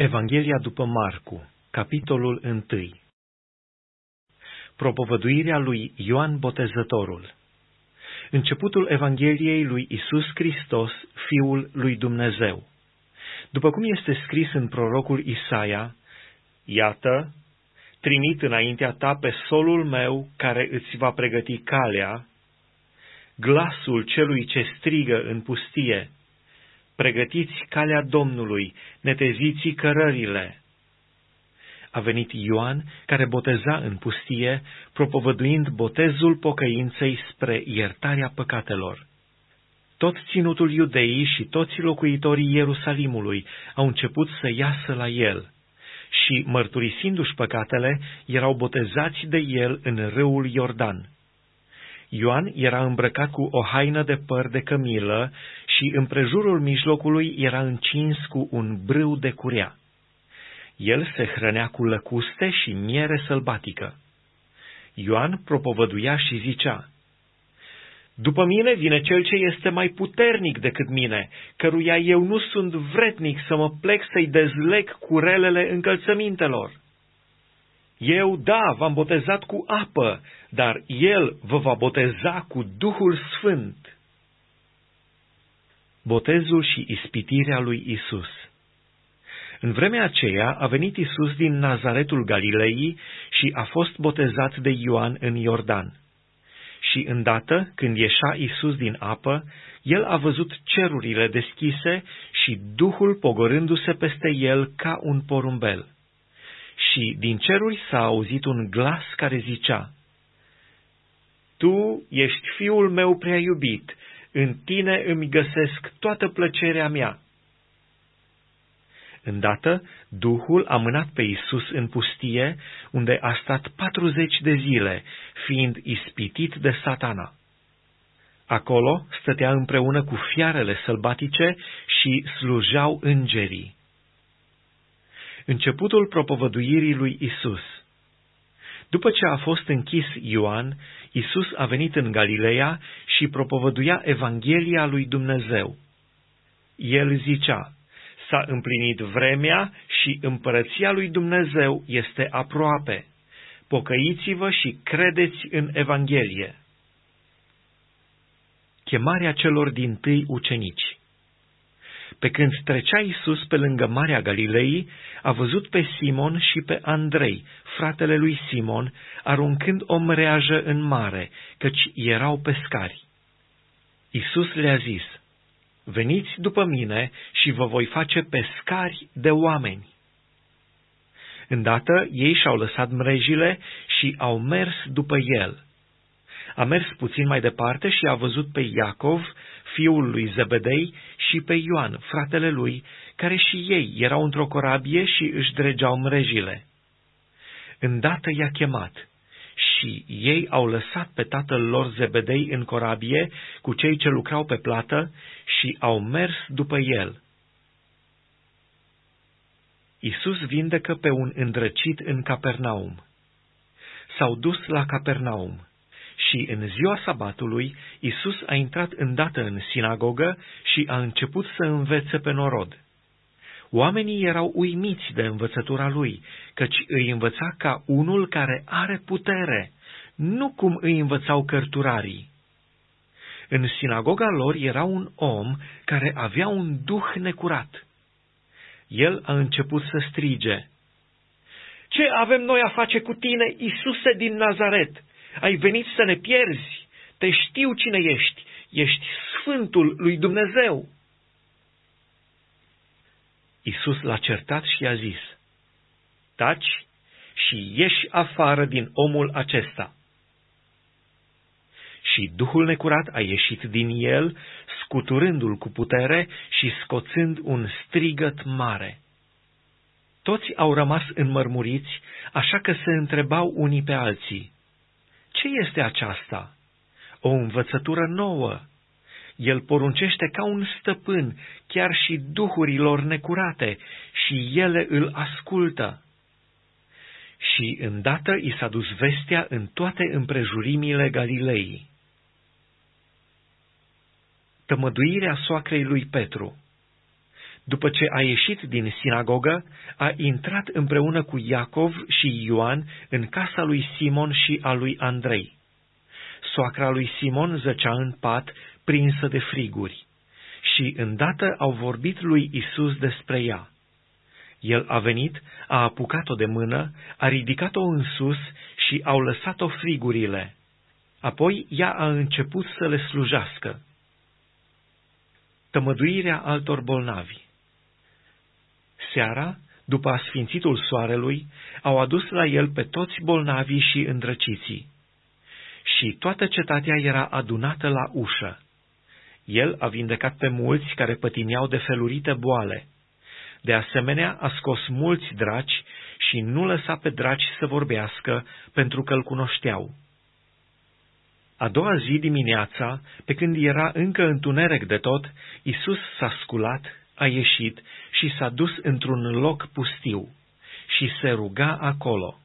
Evanghelia după Marcu, capitolul 1 Propovăduirea lui Ioan Botezătorul Începutul Evangheliei lui Isus Hristos, Fiul lui Dumnezeu. După cum este scris în prorocul Isaia, Iată, trimit înaintea ta pe solul meu care îți va pregăti calea, glasul celui ce strigă în pustie, pregătiți calea Domnului, neteziți cărările. A venit Ioan, care boteza în pustie, propovăduind botezul pocăinței spre iertarea păcatelor. Tot ținutul iudeii și toți locuitorii Ierusalimului au început să iasă la el și, mărturisindu-și păcatele, erau botezați de el în râul Iordan. Ioan era îmbrăcat cu o haină de păr de cămilă și împrejurul mijlocului era încins cu un brâu de curea. El se hrănea cu lăcuste și miere sălbatică. Ioan propovăduia și zicea, După mine vine cel ce este mai puternic decât mine, căruia eu nu sunt vretnic să mă plec să-i dezleg curelele încălțămintelor. Eu, da, v-am botezat cu apă, dar El vă va boteza cu Duhul Sfânt. Botezul și ispitirea lui Isus În vremea aceea a venit Isus din Nazaretul Galilei și a fost botezat de Ioan în Iordan. Și îndată, când ieșea Isus din apă, el a văzut cerurile deschise și Duhul pogorându-se peste el ca un porumbel și din ceruri s-a auzit un glas care zicea, Tu ești fiul meu prea iubit, în tine îmi găsesc toată plăcerea mea. Îndată, Duhul a mânat pe Isus în pustie, unde a stat patruzeci de zile, fiind ispitit de satana. Acolo stătea împreună cu fiarele sălbatice și slujau îngerii începutul propovăduirii lui Isus. După ce a fost închis Ioan, Isus a venit în Galileea și propovăduia Evanghelia lui Dumnezeu. El zicea, s-a împlinit vremea și împărăția lui Dumnezeu este aproape. Pocăiți-vă și credeți în Evanghelie. Chemarea celor din tâi ucenici pe când trecea Isus pe lângă Marea Galilei, a văzut pe Simon și pe Andrei, fratele lui Simon, aruncând o mreajă în mare, căci erau pescari. Isus le-a zis, Veniți după mine și vă voi face pescari de oameni. Îndată ei și-au lăsat mrejile și au mers după el. A mers puțin mai departe și a văzut pe Iacov, fiul lui Zebedei, și pe Ioan, fratele lui, care și ei erau într-o corabie și își dregeau mrejile. Îndată i-a chemat și ei au lăsat pe tatăl lor Zebedei în corabie cu cei ce lucrau pe plată și au mers după el. Isus vindecă pe un îndrăcit în Capernaum. S-au dus la Capernaum. Și în ziua sabatului, Isus a intrat îndată în sinagogă și a început să învețe pe norod. Oamenii erau uimiți de învățătura lui, căci îi învăța ca unul care are putere, nu cum îi învățau cărturarii. În sinagoga lor era un om care avea un duh necurat. El a început să strige, Ce avem noi a face cu tine, Isuse din Nazaret? Ai venit să ne pierzi. Te știu cine ești. Ești Sfântul lui Dumnezeu. Isus l-a certat și i-a zis, Taci și ieși afară din omul acesta. Și Duhul necurat a ieșit din el, scuturându-l cu putere și scoțând un strigăt mare. Toți au rămas înmărmuriți, așa că se întrebau unii pe alții, ce este aceasta? O învățătură nouă. El poruncește ca un stăpân chiar și duhurilor necurate și ele îl ascultă. Și îndată i s-a dus vestea în toate împrejurimile Galilei. Tămăduirea soacrei lui Petru după ce a ieșit din sinagogă, a intrat împreună cu Iacov și Ioan în casa lui Simon și a lui Andrei. Soacra lui Simon zăcea în pat, prinsă de friguri, și îndată au vorbit lui Isus despre ea. El a venit, a apucat-o de mână, a ridicat-o în sus și au lăsat-o frigurile. Apoi ea a început să le slujească. Tămăduirea altor bolnavi Seara, după asfințitul soarelui, au adus la el pe toți bolnavii și îndrăciții. Și toată cetatea era adunată la ușă. El a vindecat pe mulți care pătimeau de felurite boale. De asemenea, a scos mulți draci și nu lăsa pe draci să vorbească, pentru că îl cunoșteau. A doua zi dimineața, pe când era încă întuneric de tot, Isus s-a sculat, a ieșit și s-a dus într-un loc pustiu și se ruga acolo.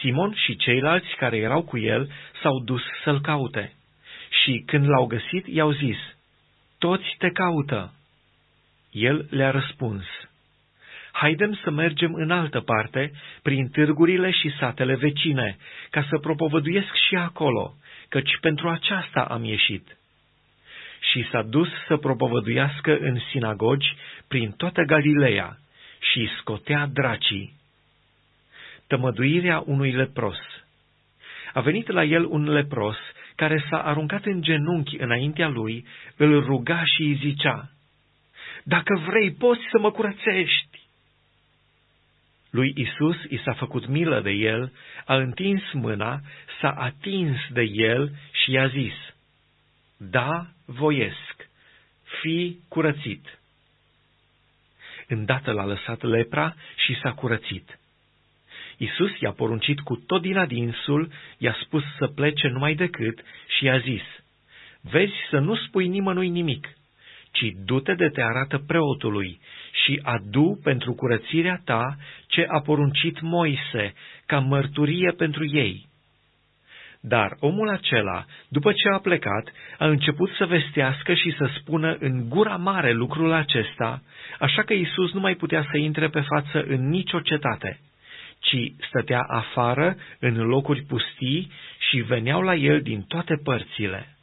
Simon și ceilalți care erau cu el s-au dus să-l caute și când l-au găsit i-au zis, Toți te caută. El le-a răspuns, Haidem să mergem în altă parte, prin târgurile și satele vecine, ca să propovăduiesc și acolo, căci pentru aceasta am ieșit. Și s-a dus să propovăduiască în sinagogi prin toată Galileea și scotea dracii. Tămăduirea unui lepros A venit la el un lepros care s-a aruncat în genunchi înaintea lui, îl ruga și îi zicea, Dacă vrei, poți să mă curățești. Lui Isus i s-a făcut milă de el, a întins mâna, s-a atins de el și i-a zis, Da, voiesc, fi curățit. Îndată l-a lăsat lepra și s-a curățit. Isus i-a poruncit cu tot din adinsul, i-a spus să plece numai decât și i-a zis, Vezi să nu spui nimănui nimic, ci du-te de te arată preotului și adu pentru curățirea ta ce a poruncit Moise, ca mărturie pentru ei. Dar omul acela, după ce a plecat, a început să vestească și să spună în gura mare lucrul acesta, așa că Isus nu mai putea să intre pe față în nicio cetate, ci stătea afară în locuri pustii și veneau la el din toate părțile.